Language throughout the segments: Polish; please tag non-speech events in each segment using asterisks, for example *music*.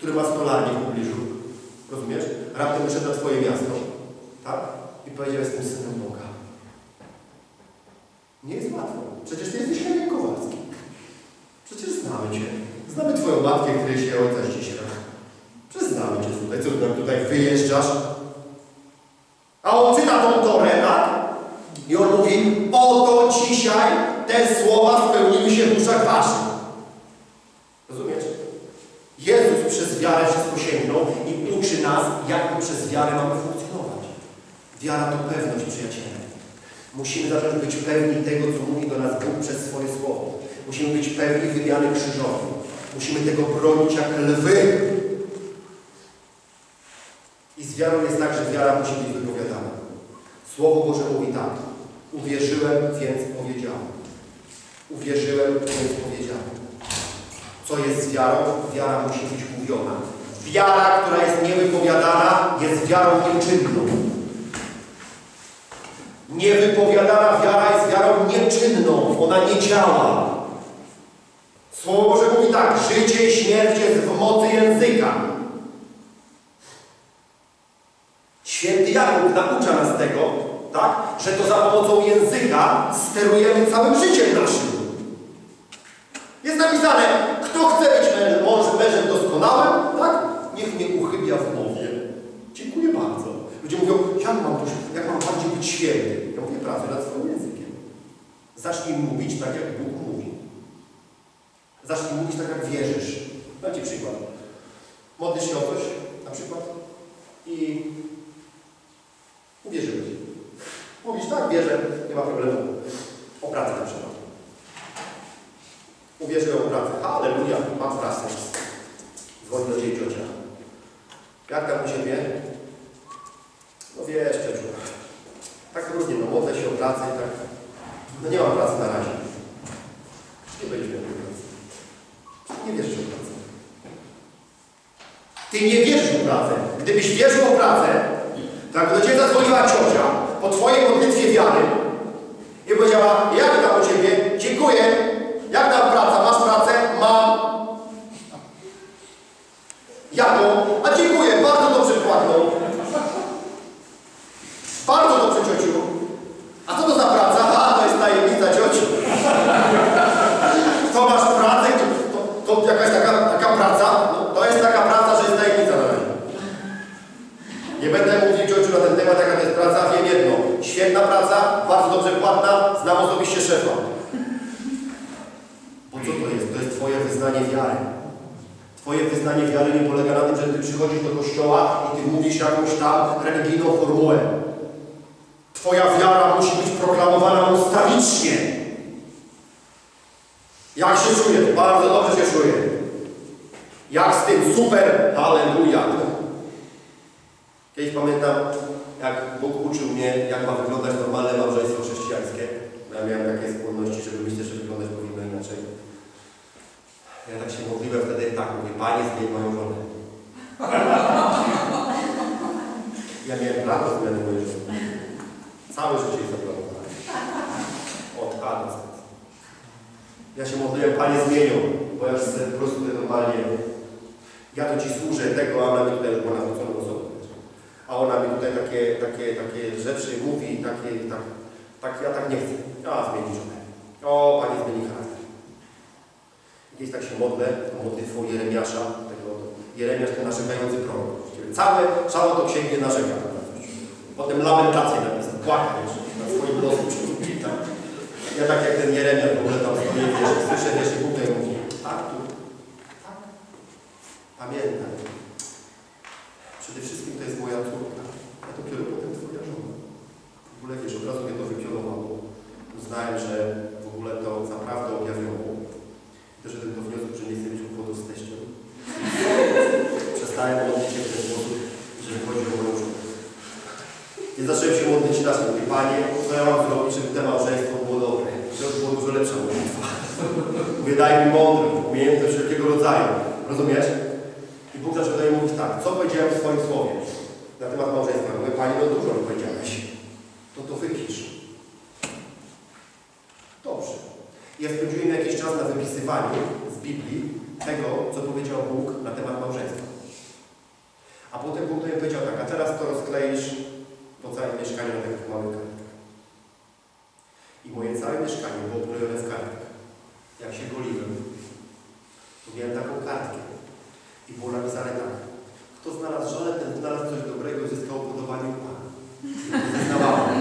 który ma stolarnię w pobliżu. Rozumiesz? Raptem wyszedł na twoje miasto. Tak? I powiedział, jestem synem Boga. Nie jest łatwo. Przecież ty jesteś Henryk Kowalski. Przecież znamy cię. Znamy twoją matkę, której się ojca ściśla. Przecież znamy cię tutaj. Co nam tutaj wyjeżdżasz? A on czyta tą Torę, tak? I on mówi, oto dzisiaj te słowa spełniły się w uszach waszych. Rozumiesz? Jezus wiarę wszystko sięgnął i uczy nas, jak my przez wiarę mamy funkcjonować. Wiara to pewność, przyjaciele. Musimy zacząć być pewni tego, co mówi do nas Bóg przez swoje słowo. Musimy być pewni wymiany krzyżowej. Musimy tego bronić jak lwy. I z wiarą jest tak, że wiara musi być wypowiadana. Słowo Boże mówi tak. Uwierzyłem, więc powiedziałem. Uwierzyłem, więc powiedziałem. Co jest wiarą? Wiara musi być mówiona. Wiara, która jest niewypowiadana, jest wiarą nieczynną. Niewypowiadana wiara jest wiarą nieczynną. Ona nie działa. Słowo Boże mówi tak. Życie i śmierć jest w mocy języka. Święty Jakub naucza nas tego, tak, że to za pomocą języka sterujemy całym życiem naszym. Jest napisane, kto chce być mężem, mężem doskonałym, tak? Niech mnie uchybia w mowie. Dziękuję bardzo. Ludzie mówią, jak mam, być, jak mam bardziej być święty? Ja mówię, pracuję nad swoim językiem. Zacznij mówić tak, jak Bóg mówi. Zacznij mówić tak, jak wierzysz. Dam Ci przykład. Modlisz się o coś, na przykład, i uwierzyłeś. Mówisz, tak, wierzę, nie ma problemu. O pracę na przykład. Uwierzyłem o pracę. Halleluja, mam pracę. Dzwoni do ciebie ciocia. Jak tam u Ciebie? No wiesz, ciociu. Tak różnie, no modlę się o pracę i tak. No nie mam pracy na razie. Nie będziesz miał pracy. Nie wierzysz o pracę. Ty nie wierzysz o pracę. Gdybyś wierzył o pracę, tak do Ciebie zadzwoniła ciocia po Twojej modlitwie wiary i powiedziała, jak tam u Ciebie? Dziękuję. Jak tam praca? Masz pracę? Mam. Jaką? A dziękuję, bardzo dobrze płatną. Bardzo dobrze, ciociu. A co to za praca? A, to jest tajemnica, ciociu. To masz pracę? To, to jakaś taka, taka praca? No, to jest taka praca, że jest tajemnica na razie. Nie będę mówił ciociu na ten temat, jaka to jest praca. Wiem jedno. Świetna praca, bardzo dobrze płatna, znam osobiście szefa. Bo co to jest? To jest Twoje wyznanie wiary. Twoje wyznanie wiary nie polega na tym, że Ty przychodzisz do kościoła i Ty mówisz jakąś tam religijną formułę. Twoja wiara musi być proklamowana ustawicznie. Jak się czujesz? Bardzo dobrze się czuję. Jak z tym? Super! Halleluja! Kiedyś pamiętam, jak Bóg uczył mnie, jak ma wyglądać normalne małżeństwo chrześcijańskie. Ja miałem takie skłonności, żeby myśleć, że wyglądać powinno inaczej. Ja tak się modliłem wtedy tak, mówię, Panie, zmień moją żonę. Ja miałem plan do zmiany mojej żony. Całe życie jest zaplanowane. Od A do Z. Ja się modliłem, Panie, zmienią, bo ja już chcę po prostu normalnie, ja to Ci służę tego, a ona mi tutaj już była nawróconą. A ona mi tutaj takie, takie, takie rzeczy mówi, takie, tak, tak, ja tak nie chcę. A, zmieni żonę. O, Panie, zmieni charakter. Kiedyś tak się modlę, modlitwą Jeremiasza, tego, Jeremiasz ten narzekający prorok. Całe, całą to księgę narzeka. Potem lamentację napisał, płakał jeszcze na swoim losu przywódzi, tak. Ja tak jak ten Jeremiasz w ogóle tam stoję, wiesz, słyszę, wiesz, i tutaj mówi, tak, tu, Rozumiesz? I Bóg zaczął do niej mówić tak, co powiedziałem w swoim słowie na temat małżeństwa? Mówię, Pani, no dużo mi powiedziałeś. To to wypisz. Dobrze. Ja spędziłem jakiś czas na wypisywaniu z Biblii tego, co powiedział Bóg na temat małżeństwa. A potem Bóg do mnie powiedział tak, a teraz to rozkleisz po całym mieszkaniu na takich małych kartkach. I moje całe mieszkanie było obrojone w kartkach. Jak się goliłem, kartkę. I było napisane tak. Kto znalazł żonę, ten znalazł coś dobrego i zyskał upodobanie u Pana. Wyznawałem.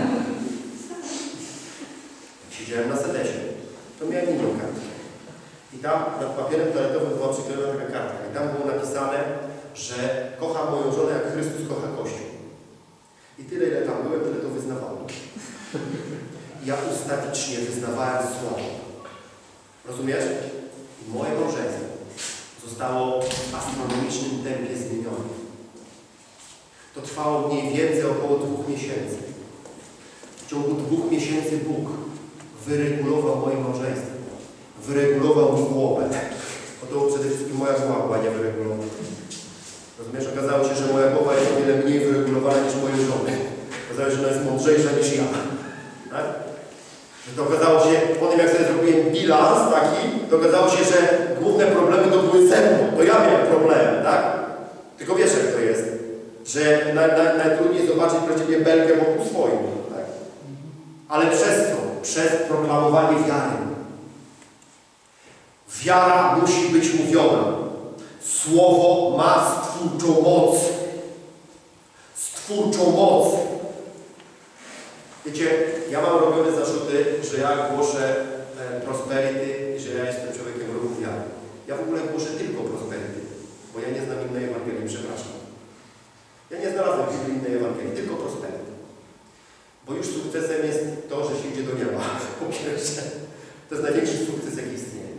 Jak siedziałem na sedesie, to miałem inną kartkę. I tam nad papierem toaletowym była przyklejona taka kartka. I tam było napisane, że kocham moją żonę jak Chrystus kocha Kościół. I tyle, ile tam byłem, tyle to wyznawałem. Ja ustawicznie wyznawałem słowo. Rozumiesz? Moje małżeństwo zostało w astronomicznym tempie zmienione. To trwało mniej więcej około dwóch miesięcy. W ciągu dwóch miesięcy Bóg wyregulował moje małżeństwo. Wyregulował mi głowę. Bo to przede wszystkim moja głowa była niewyregulowana. Rozumiesz? Okazało się, że moja głowa jest o wiele mniej wyregulowana niż moje żony. Okazało się, że ona jest mądrzejsza niż ja. Tak? Że to okazało się, po tym jak sobie zrobiłem bilans taki, to okazało się, że główne problemy to były ze mną. To ja miałem problemy, tak? Tylko wiesz jak to jest, że na, na, najtrudniej zobaczyć prawdziwie belkę wokół swoim, tak? Ale przez co? Przez proklamowanie wiary. Wiara musi być mówiona. Słowo ma stwórczą moc. Stwórczą moc. Wiecie, ja mam robione zarzuty, że ja głoszę e, prosperity i że ja jestem człowiekiem ruchu wiary. Ja w ogóle głoszę tylko prosperity, bo ja nie znam innej Ewangelii, przepraszam. Ja nie znalazłem Biblii innej Ewangelii, tylko prosperity. Bo już sukcesem jest to, że się idzie do nieba, *laughs* po pierwsze. To jest największy sukces, jaki istnieje.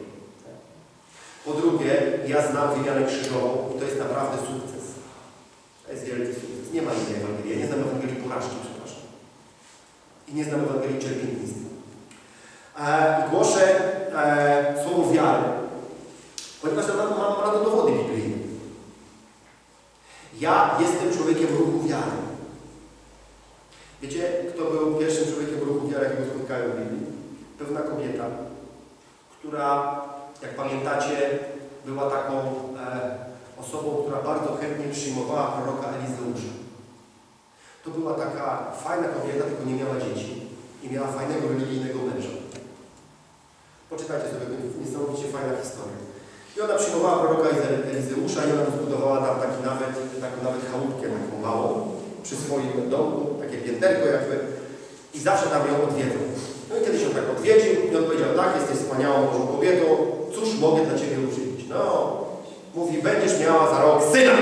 Po drugie, ja znam wymianę krzyżową i to jest naprawdę sukces. To jest wielki sukces. Nie ma innej Ewangelii. Ja nie znam Ewangelii porażki, przepraszam. I nie znam Ewangelii cierpiętnictwa. E, głoszę e, słowo wiary, ponieważ mam, mam na to dowody biblijne. Ja jestem człowiekiem ruchu wiary. Wiecie, kto był pierwszym człowiekiem ruchu wiary, jakiego spotkałem w Biblii? Pewna kobieta, która, jak pamiętacie, była taką e, osobą, która bardzo chętnie przyjmowała proroka Elizeusza. To była taka fajna kobieta, tylko nie miała dzieci. I miała fajnego religijnego męża. Poczytajcie sobie, to niesamowicie fajna historia. I ona przyjmowała proroka Elizeusza i ona zbudowała tam taki nawet, taką nawet chałupkę taką małą przy swoim domku, takie pięterko jakby i zawsze tam ją odwiedzą. No i kiedyś ją tak odwiedził i on powiedział, tak, jesteś wspaniałą Bożą kobietą, cóż mogę dla Ciebie uczynić? No, mówi, będziesz miała za rok syna.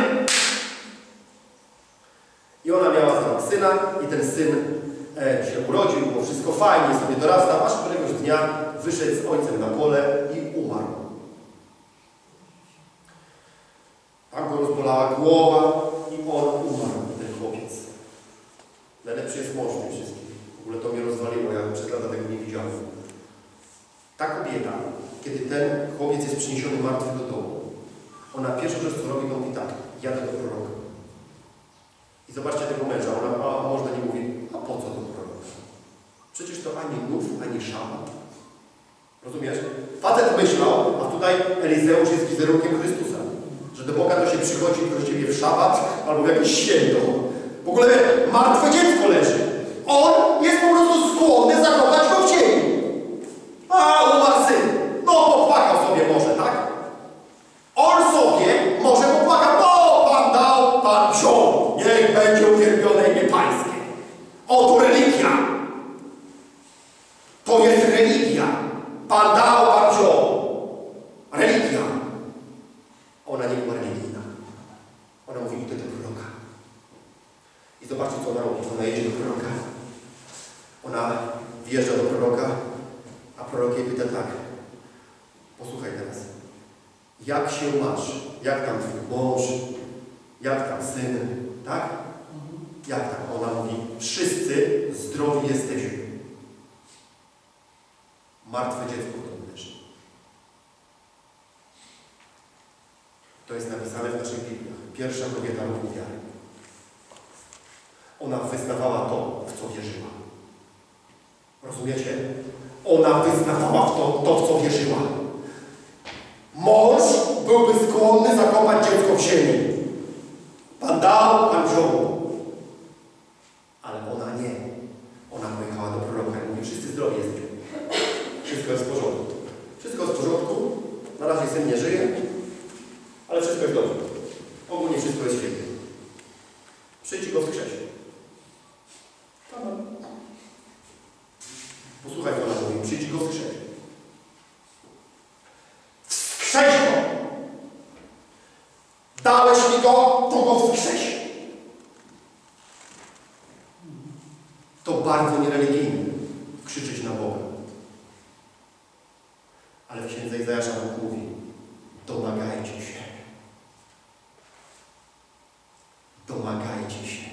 I ona miała za rok syna i ten syn e, się urodził, było wszystko fajnie, sobie dorastał, aż któregoś dnia wyszedł z ojcem na pole i rozbolała głowa i on umarł, ten chłopiec. Najlepszy jest mąż wszystkich. W ogóle to mnie rozwaliło, ja przez lata tego nie widziałem. Ta kobieta, kiedy ten chłopiec jest przyniesiony martwy do domu, ona pierwszą rzecz, co robi, to mówi tak, jadę do proroka. I zobaczcie tego męża, ona, a można nie mówi, a po co do proroka? Przecież to ani nów, ani szabat. Rozumiesz? Facet myślał, a tutaj Elizeusz jest wizerunkiem Chrystusa. Że do Boga to się przychodzi właściwie w szabat albo w jakieś święto. W ogóle martwe dziecko leży. On jest po prostu skłonny zakopać go w ziemi. A, umarł syn. No, popłakał sobie może, tak? On sobie może popłakał, no, Pan dał, Pan wziął. Niech będzie uwielbione imię Pańskie. Oto religia. To jest religia. Pan dał, Pan wziął. Religia. Ona nie była religijna. Ona mówi, idę do proroka. I zobaczcie, co ona robi. Ona jedzie do proroka. Ona wjeżdża do proroka, a prorok jej pyta tak. Posłuchaj teraz. Jak się masz? Jak tam twój mąż? Jak tam syn? Tak? Jak tam? Ona mówi, wszyscy zdrowi jesteśmy. Martwe dziecko w domu leży. To jest napisane w naszych Bibliach. Pierwsza kobieta ruchu wiary. Ona wyznawała to, w co wierzyła. Rozumiecie? Ona wyznawała w to, to, w co wierzyła. Mąż byłby skłonny zakopać dziecko w ziemi. Pan dał, Pan wziął. Ale ona nie. Ona pojechała do proroka i mówi, wszyscy zdrowi jesteśmy. Wszystko jest w porządku. Wszystko jest w porządku. Na razie syn nie żyje. wszystko jest dobrze. Ogólnie wszystko jest świetnie. Przyjdź i go wskrzeć. Amen. Posłuchaj, co ona mówi. Przyjdź i go wskrzeć. Wskrzeć go! Dałeś mi go, to go wskrzeć. To bardzo niereligijne. Krzyczeć na Boga. Ale w księdze Izajasza Bóg mówi domagajcie się. Domagajcie się.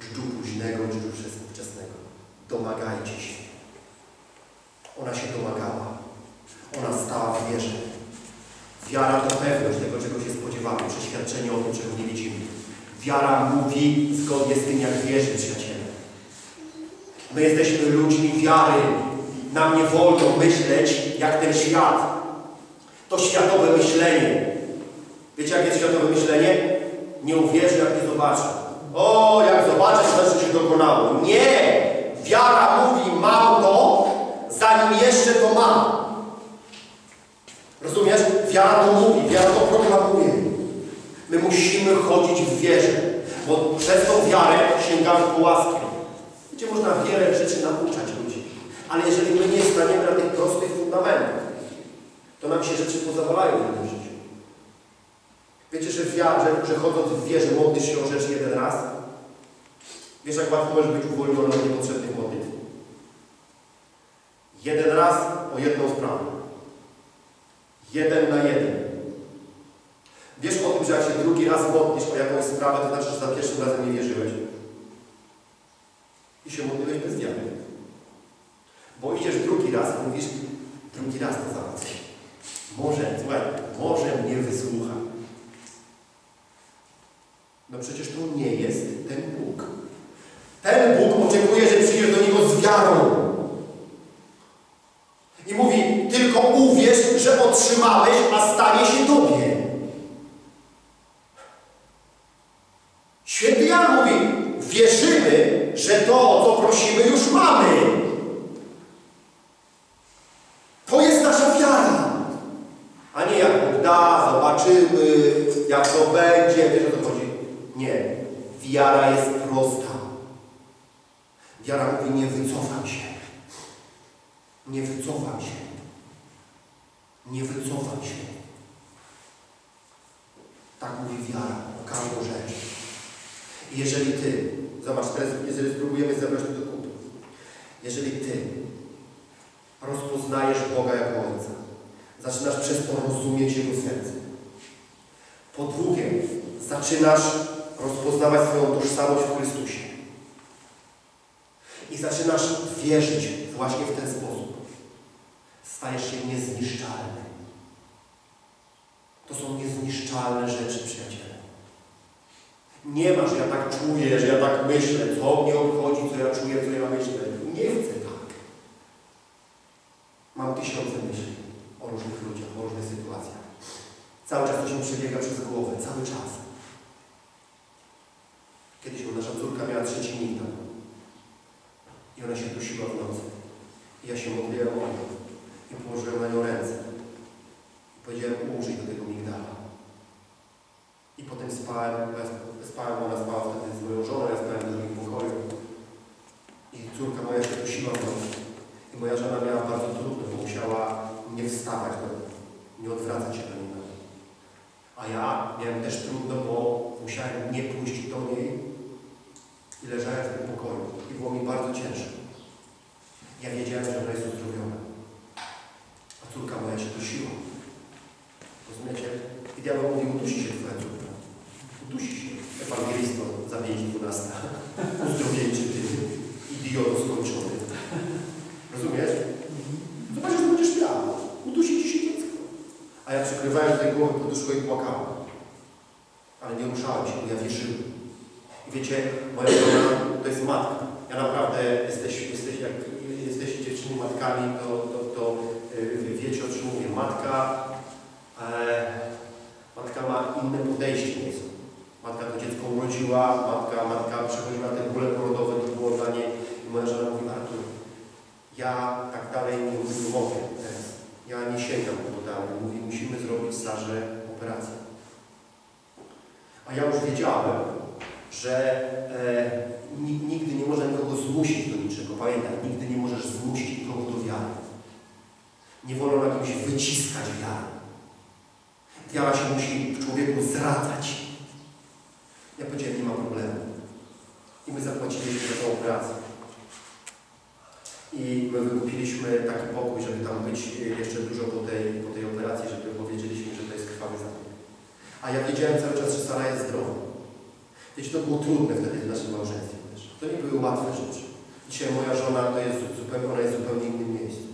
Dżdżu późnego, dżdżu wczesnego. Domagajcie się. Ona się domagała. Ona stała w wierze. Wiara to pewność tego, czego się spodziewamy. Przeświadczenie o tym, czego nie widzimy. Wiara mówi zgodnie z tym, jak wierzy, przyjaciele. My jesteśmy ludźmi wiary. Nam nie wolno myśleć jak ten świat. To światowe myślenie. Wiecie, jakie jest światowe myślenie? Nie uwierzy, jak nie zobaczy. O, jak zobaczę, to znaczy się dokonało. Nie! Wiara mówi, mam to, jeszcze to mam. Rozumiesz? Wiara to mówi, wiara to proklamuje. My musimy chodzić w wierze, bo przez tą wiarę sięgamy po łaskę. Wiecie, można wiele rzeczy nauczać ludzi, ale jeżeli my nie staniemy na tych prostych fundamentach, to nam się rzeczy pozawalają w tym życiu. Wiecie, że, wiarze, że chodząc w wierze modlisz się o rzecz jeden raz? Wiesz, jak łatwo możesz być uwolniony od niepotrzebnych modlitw? Jeden raz o jedną sprawę. Jeden na jeden. Wiesz o tym, że jak się drugi raz modlisz o jakąś sprawę, to znaczy, że za pierwszym razem nie wierzyłeś. I się modliłeś bez wiary. Bo idziesz drugi raz i mówisz, drugi raz to załatwię. Może, słuchaj, może mnie wysłucha. No przecież to nie jest ten Bóg. Ten Bóg oczekuje, że przyjdziesz do Niego z wiarą. I mówi, tylko uwierz, że otrzymałeś, a stanie się Tobie. Święty Jan mówi, wierzymy, że to, o co prosimy, już mamy. To jest nasza wiara. A nie jak Bóg da, zobaczymy, jak to będzie. Wiesz o co chodzi? Nie. Wiara jest prosta. Wiara mówi, nie wycofam się. Nie wycofam się. Nie wycofam się. Tak mówi wiara o każdą rzecz. I jeżeli Ty, zobacz, teraz, jeżeli spróbujemy zebrać to do kupy, jeżeli Ty rozpoznajesz Boga jako Ojca, zaczynasz przez to rozumieć Jego serce. Po drugie, zaczynasz rozpoznawać swoją tożsamość w Chrystusie. I zaczynasz wierzyć właśnie w ten sposób. Stajesz się niezniszczalny. To są niezniszczalne rzeczy, przyjaciele. Nie ma, że ja tak czuję, że ja tak myślę, co mnie obchodzi, co ja czuję, co ja myślę. Nie chcę tak. Mam tysiące myśli o różnych ludziach, o różnych sytuacjach. Cały czas to się przebiega przez głowę, cały czas. Kiedyś nasza córka miała trzeci migdał. I ona się dusiła w nocy. I ja się modliłem o nią. I położyłem na nią ręce. I powiedziałem, użyj do tego migdala. I potem spałem, ja spałem, ona spała wtedy z moją żoną, ja spałem w drugim pokoju. I córka moja się dusiła w nocy. I moja żona miała bardzo trudno, bo musiała nie wstawać, no, nie A ja miałem też trudno, bo musiałem nie pójść do niej i leżałem w tym pokoju. I było mi bardzo ciężko. Ja wiedziałem, że ona jest uzdrowiona. A córka moja się dusiła. Rozumiecie? I diabeł mówi, udusi się twoja córka. Udusi się. Ewangelistą za 5.12. Uzdrowieńczy ty. Idioto skończony. Rozumiesz? Zobaczysz, że będziesz miał. Udusi ci się dziecko. A ja głowy poduszką i płakałem. Ale nie ruszałem się, bo ja wierzyłem. I wiecie, moja żona to jest matka. Ja naprawdę, jesteś, jesteś, jak jesteście dziewczyny matkami, to, to, to yy, wiecie o czym mówię. Matka, e, matka ma inne podejście nieco. Matka to dziecko urodziła, matka, matka przechodziła te bóle porodowe, to było dla niej. I moja żona mówi, Artur, ja tak dalej nie mogę teraz. Ja nie sięgam po to dalej. Mówi, musimy zrobić Sarze operacja. A ja już wiedziałem, że e, nigdy nie można nikogo zmusić do niczego. Pamiętaj, nigdy nie możesz zmusić nikogo do wiary. Nie wolno na kimś wyciskać wiary. Wiara się musi w człowieku zradzać. Ja powiedziałem, nie ma problemu. I my zapłaciliśmy za tą operację. I my wykupiliśmy taki pokój, żeby tam być jeszcze dużo po tej, po tej operacji, żeby powiedzieliśmy, krwawy zabieg. A ja wiedziałem cały czas, że Sara jest zdrowa. Wiecie, to było trudne wtedy w naszym małżeństwie też. To nie były łatwe rzeczy. Dzisiaj moja żona to jest zupełnie, ona jest w zupełnie innym miejscu.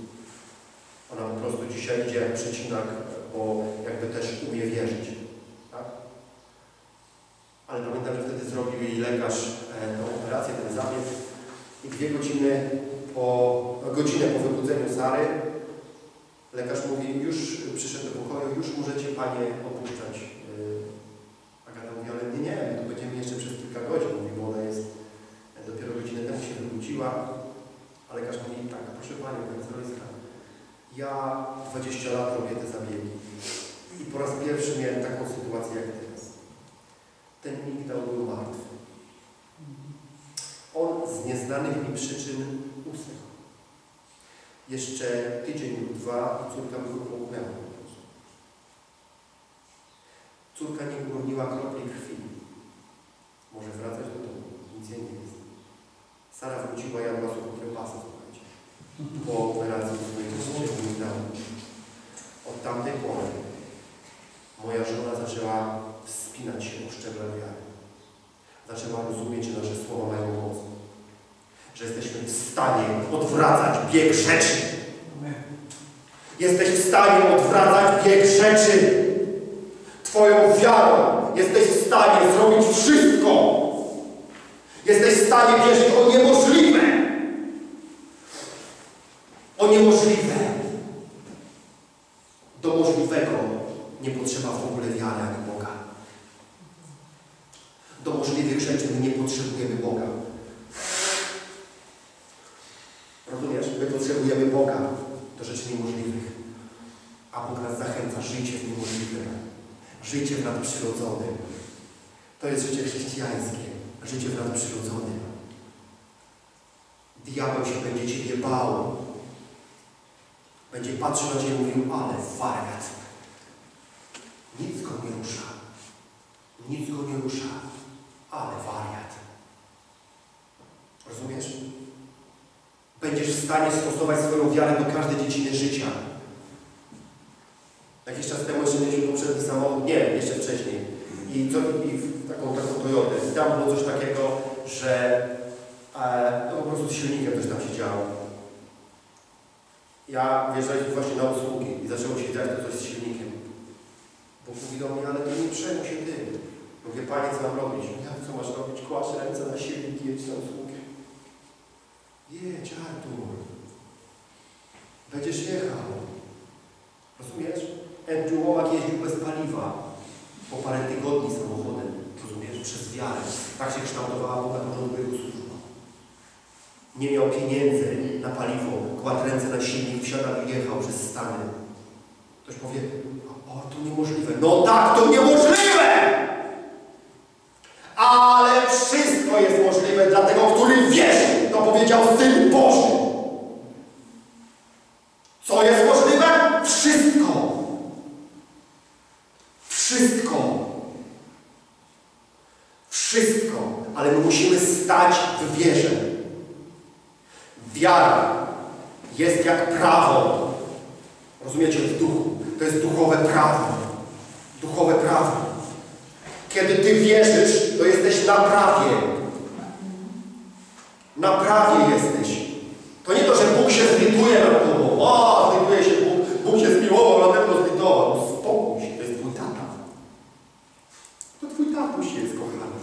Ona po prostu dzisiaj idzie jak przecinak, bo jakby też umie wierzyć. Tak? Ale pamiętam, że wtedy zrobił jej lekarz e, tę operację, ten zabieg i dwie godziny po, godzinę po wybudzeniu Sary lekarz mówi, już przyszedł do pokoju, już możecie Panie opuszczać. Yy, Agata mówi, ale nie, nie, my tu będziemy jeszcze przez kilka godzin. Mówi, bo ona jest dopiero godzinę temu się wybudziła. A lekarz mówi, tak, proszę Panią, Pani Zdrojska, ja 20 lat robię te zabiegi i po raz pierwszy miałem taką sytuację jak teraz. Ten migdał był martwy. On z nieznanych mi przyczyn usnął. Jeszcze tydzień lub dwa i córka by go połknęła. Córka nie uroniła kropli krwi. Może wracać do domu. Nic jej nie jest. Sara wróciła, jadła sucho kiełbasę, słuchajcie. Po operacji swojego migdału. Od tamtej pory moja żona zaczęła wspinać się po szczeblach wiary. Zaczęła rozumieć, że nasze słowa mają moc. Że jesteśmy w stanie odwracać bieg rzeczy. Jesteś w stanie odwracać bieg rzeczy. Twoją wiarą jesteś w stanie zrobić wszystko. Jesteś w stanie wierzyć o niemożliwe. O niemożliwe. Do możliwego nie potrzeba w ogóle wiary jak Boga. Do możliwych rzeczy nie potrzebujemy Boga. Rozumiesz? My potrzebujemy Boga do rzeczy niemożliwych. A Bóg nas zachęca, żyjcie w niemożliwym. Żyjcie w nadprzyrodzonym. To jest życie chrześcijańskie. Życie w nadprzyrodzonym. Diabeł się będzie Ciebie bał. Będzie patrzył na Ciebie i mówił, ale wariat. Nic go nie rusza. Nic go nie rusza. Ale wariat. Rozumiesz? Będziesz w stanie stosować swoją wiarę do każdej dziedziny życia. Jakiś czas temu jeszcze mieliśmy poprzedni samochód, nie, jeszcze wcześniej. I, co, i taką, taką Toyotę. I tam było coś takiego, że e, no po prostu z silnikiem coś tam się działo. Ja wjeżdżaliśmy właśnie na usługi i zaczęło się dziać to coś z silnikiem. Bo mówi do mnie, ale to nie przejmuj się tym. Mówię, Panie, co mam robić? Ja, co masz robić? Kłasz ręce na silnik i jedź. Jedź, Artur. Będziesz jechał. Rozumiesz? Andrew Womack jeździł bez paliwa. Po parę tygodni samochodem. Rozumiesz? Przez wiarę. Tak się kształtowała na początku jego służba. Nie miał pieniędzy na paliwo. Kładł ręce na silnik, wsiadał i jechał przez Stany. Ktoś powie, o, to niemożliwe. No tak, to niemożliwe! Ale wszystko jest możliwe dla tego, który wierzy. To powiedział Syn Boży. Co jest możliwe? Wszystko. Wszystko. Wszystko. Ale my musimy stać w wierze. Wiara jest jak prawo. Rozumiecie? W duchu. To jest duchowe prawo. Duchowe prawo. Kiedy Ty wierzysz, to jesteś na prawie. Na prawie jesteś. To nie to, że Bóg się zlituje nad Tobą. O, zlituje się Bóg. Bóg się zmiłował, nade mną zlitował. Spokój się, to jest Twój tata. To Twój tatuś jest, kochany.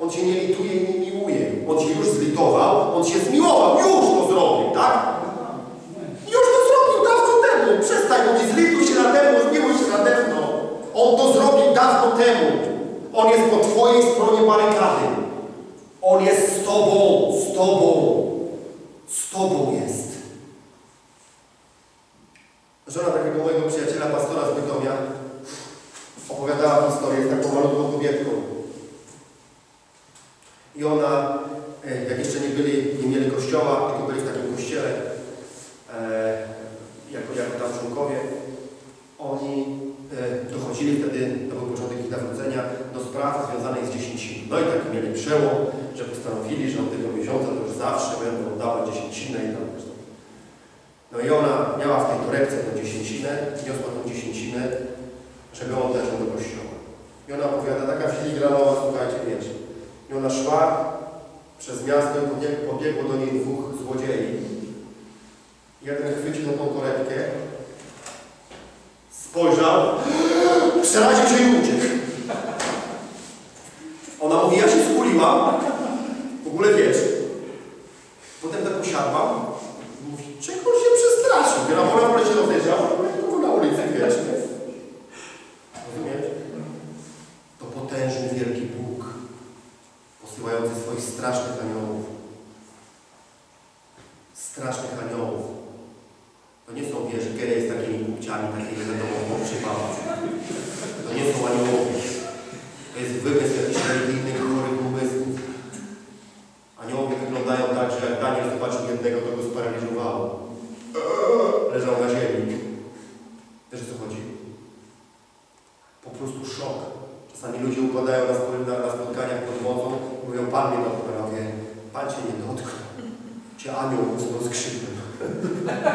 On się nie lituje i nie miłuje. On się już zlitował, on się zmiłował. Już to zrobił, tak? Już to zrobił dawno temu. Przestań mówić, zlituj się nade mną, zmiłuj się nade mną. On to zrobił dawno temu. On jest po Twojej stronie barykady. On jest z Tobą, z Tobą. Z Tobą jest. tą koretkę, spojrzał, przeraził się i uciekł. Na poprawie, Pan Cię nie dotknął. Cię anioł mocno skrzydłem.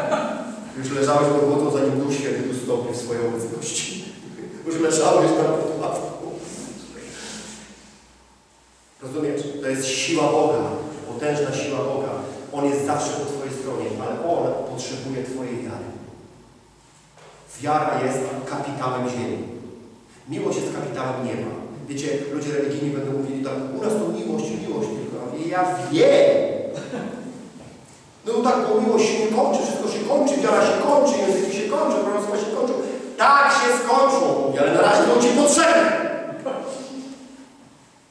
*laughs* Już leżałeś pod wodą, zanim dusz się wydostąpił w swojej obecności. Już leżałeś tam pod ławką. Rozumiesz? To jest siła Boga, potężna siła Boga. On jest zawsze po Twojej stronie, ale On potrzebuje Twojej wiary. Wiara jest kapitałem ziemi. Miłość jest kapitałem nieba. Wiecie, ludzie religijni będą mówili tak, u nas to miłość, miłość tylko. Ja ja wiem. *laughs* No tak, bo miłość się nie kończy, wszystko się kończy, wiara się kończy, języki się kończą, proroctwa się kończą. Tak się skończą, mówię, ale na razie to Ci potrzebne.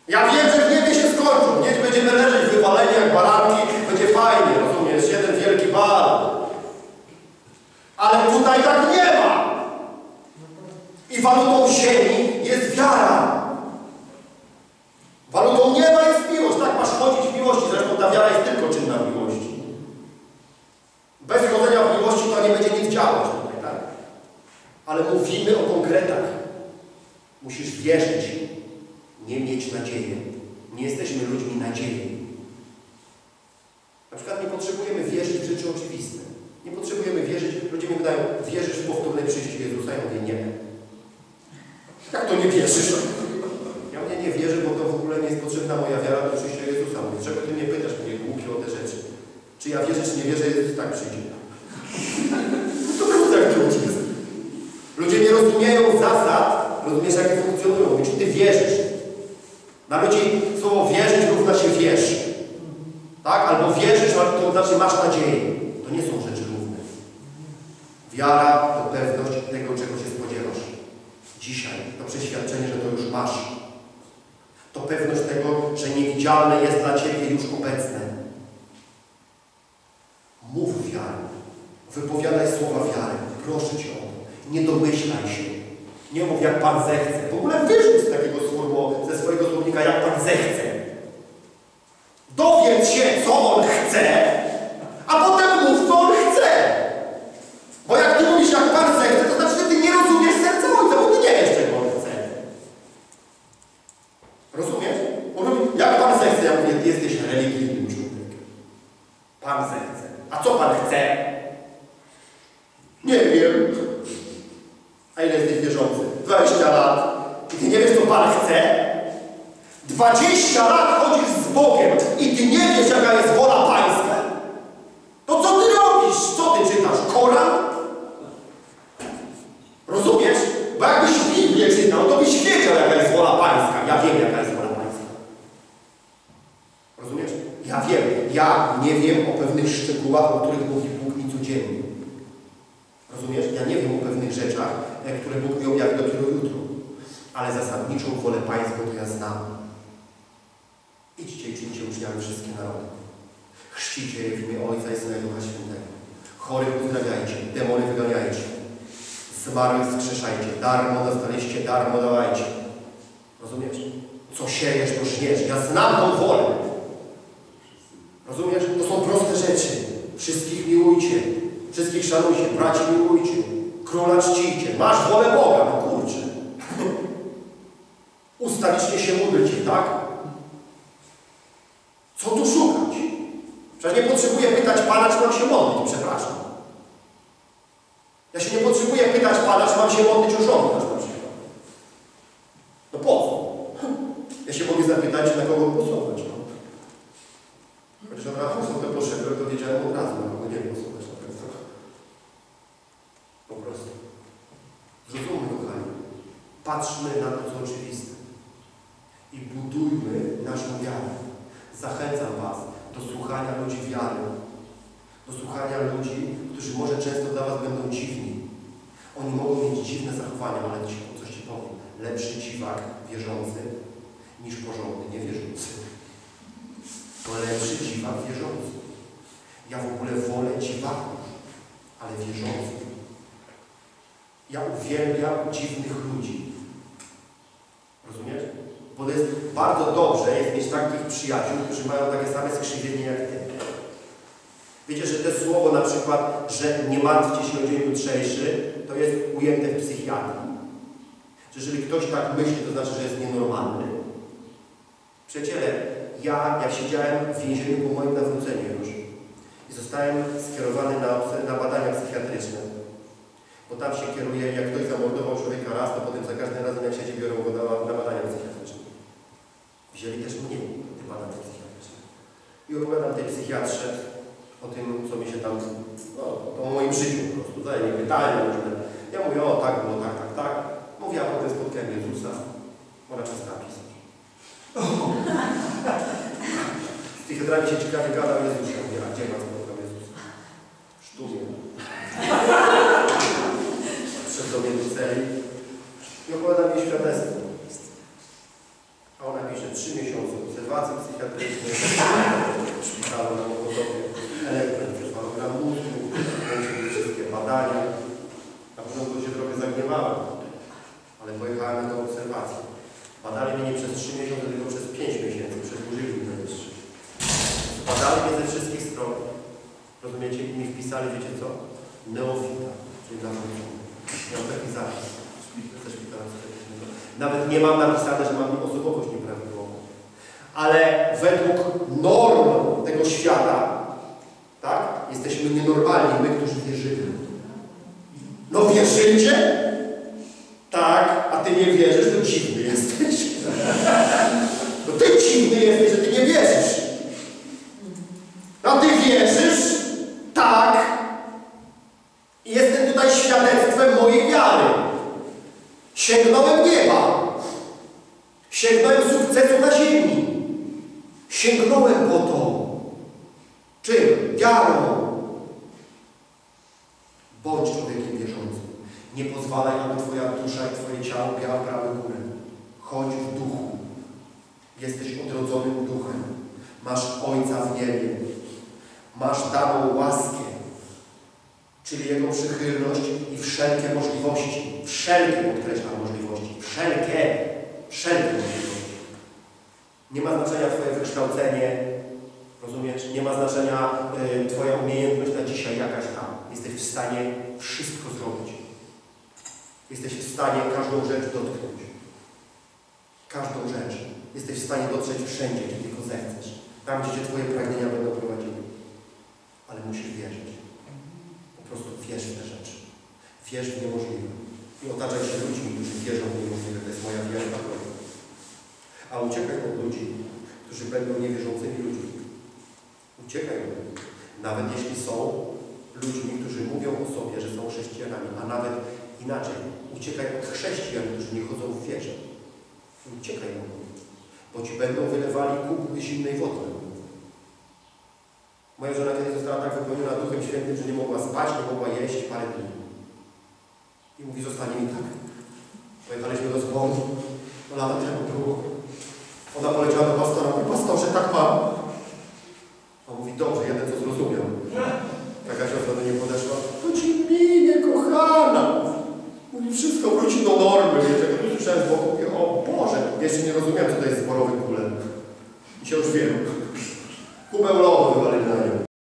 Ja wiem, że w niebie się skończą, w niebie będziemy leżeć wypaleni jak baranki, będzie fajnie, rozumiesz, jeden wielki bal. Ale tutaj tak nie ma. I walutą ziemi jest wiara. przeświadczenie, że to już masz. To pewność tego, że niewidzialne jest dla Ciebie już obecne. Mów wiarę. Wypowiadaj słowa wiary. Proszę Cię o to. Nie domyślaj się. Nie mów jak Pan zechce. W ogóle wyszli z takiego słowa, ze swojego słownika, jak Pan zechce. Idźcie i czyńcie uczniami wszystkie narody. Chrzcicie je w imię Ojca i Syna Ducha Świętego. Chorych uzdrawiajcie, demony wyganiajcie. Zmarłych skrzeszajcie, darmo dostaliście, darmo dawajcie. Rozumiesz? Co siejesz, to żniesz. Ja znam tą wolę. Rozumiesz? To są proste rzeczy. Wszystkich miłujcie, wszystkich szanujcie, braci miłujcie, króla czcijcie. Masz wolę Boga, no kurczę. Ustawicznie się módlcie, tak? Co tu szukać? Przecież nie potrzebuję pytać Pana, czy mam się modlić. Przepraszam. Ja się nie potrzebuję pytać Pana, czy mam się modlić o żonę na przykład. No po co? Ja się mogę zapytać, na kogo głosować. No. Chociaż od razu sobie poszedłem, to wiedziałem od razu, na kogo nie głosować na pewno. Po prostu. Zrozummy, kochani. Patrzmy na to, co oczywiste. I budujmy naszą wiarę. Zachęcam Was do słuchania ludzi wiary. Do słuchania ludzi, którzy może często dla Was będą dziwni. Oni mogą mieć dziwne zachowania, ale ci, coś Ci powiem. Lepszy dziwak wierzący niż porządny niewierzący. To lepszy dziwak wierzący. Ja w ogóle wolę dziwaków, ale wierzących. Ja uwielbiam dziwnych ludzi. Rozumiesz? Bo to jest bardzo dobrze jest mieć takich przyjaciół, którzy mają takie same skrzywienie jak Ty. Wiecie, że to słowo na przykład, że nie martwcie się o dzień jutrzejszy, to jest ujęte w psychiatrii. Że jeżeli ktoś tak myśli, to znaczy, że jest nienormalny. Przyjaciele, ja jak siedziałem w więzieniu po moim nawróceniu już i zostałem skierowany na, na badania psychiatryczne, bo tam się kieruje, jak ktoś zamordował człowieka raz, to potem za każdym razem jak siedzi, biorą go na, na badania psychiatryczne. Wzięli też mnie te badania psychiatryczne. I opowiadam tej psychiatrze o tym, co mi się tam, no, o moim życiu po prostu, zadaje mi pytania różne. Ja mówię, o tak było, tak, tak, tak. Mówię, a potem spotkałem Jezusa. Ona czas napisać. *laughs* Z psychiatrami się ciekawie gadał Jezus. Ja mówię, a gdzie was spotkał Jezus? W sztumie. *laughs* Wszedł do mnie do celi i opowiada mi świadectwo. A ona pisze, trzy miesiące obserwacji psychiatrycznej, w szpitalu na Mokotowie, elektroencefalogram mózgu, wszystkie badania. Na początku się trochę zagniewałem, ale pojechałem na tę obserwację. Badali mnie nie przez trzy miesiące, tylko przez pięć miesięcy, przedłużyli mi najwyższy. Badali mnie ze wszystkich stron. Rozumiecie? I mi wpisali, wiecie co? Neofita, czyli nawrócony. Miałem taki zapis. Nawet nie mam napisane, że mam osobowość nieprawidłową. Ale według norm tego świata, tak? Jesteśmy nienormalni, my, którzy wierzymy. No wierzycie? Tak, a ty nie wierzysz, to dziwny jesteś. No ty dziwny jesteś, że ty nie wierzysz. A ty wierzysz? Tak. I jestem tutaj świadectwem mojej wiary. Sięgnąłem nieba. Sięgnąłem sukcesu na ziemi. Sięgnąłem po to. Czym? Wiarą. Bądź człowiekiem wierzącym. Nie pozwalaj, aby Twoja dusza i Twoje ciało miały prawy górę. Chodź w duchu. Jesteś odrodzonym duchem. Masz Ojca w niebie. Masz daną łaskę, czyli Jego przychylność i wszelkie możliwości. Wszelkie, podkreślam, możliwości. Wszelkie. Wszelkie możliwości. Nie ma znaczenia Twoje wykształcenie, rozumiesz? Nie ma znaczenia y, Twoja umiejętność na dzisiaj jakaś tam. Jesteś w stanie wszystko zrobić. Jesteś w stanie każdą rzecz dotknąć. Każdą rzecz. Jesteś w stanie dotrzeć wszędzie, gdzie tylko zechcesz. Tam, gdzie Twoje pragnienia będą prowadziły. Ale musisz wierzyć. Prostu wierz w te rzeczy. Wierz w niemożliwe. I otaczaj się ludźmi, którzy wierzą w niemożliwe. To jest moja prośba. A uciekaj od ludzi, którzy będą niewierzącymi ludźmi. Uciekaj od nich. Nawet jeśli są ludźmi, którzy mówią o sobie, że są chrześcijanami, a nawet inaczej, uciekaj od chrześcijan, którzy nie chodzą w wierze. Uciekaj od nich, bo ci będą wylewali kubły zimnej wody. Moja żona kiedyś została tak wypełniona Duchem Świętym, że nie mogła spać, nie mogła jeść parę dni. I mówi, zostanie mi tak. Pojechaliśmy do zboru, to lata temu było. Ona poleciała do pastora, mówi, pastorze, tak mam. On mówi, dobrze, jeden co zrozumiał. Taka siostra do niej podeszła, to ci minie, kochana. wszystko wróci do normy, wiecie, jak tu słyszałem z boku, mówię, o Boże, jeszcze nie rozumiałem, co to jest zborowy kulem. I się już wiem. come un oro vale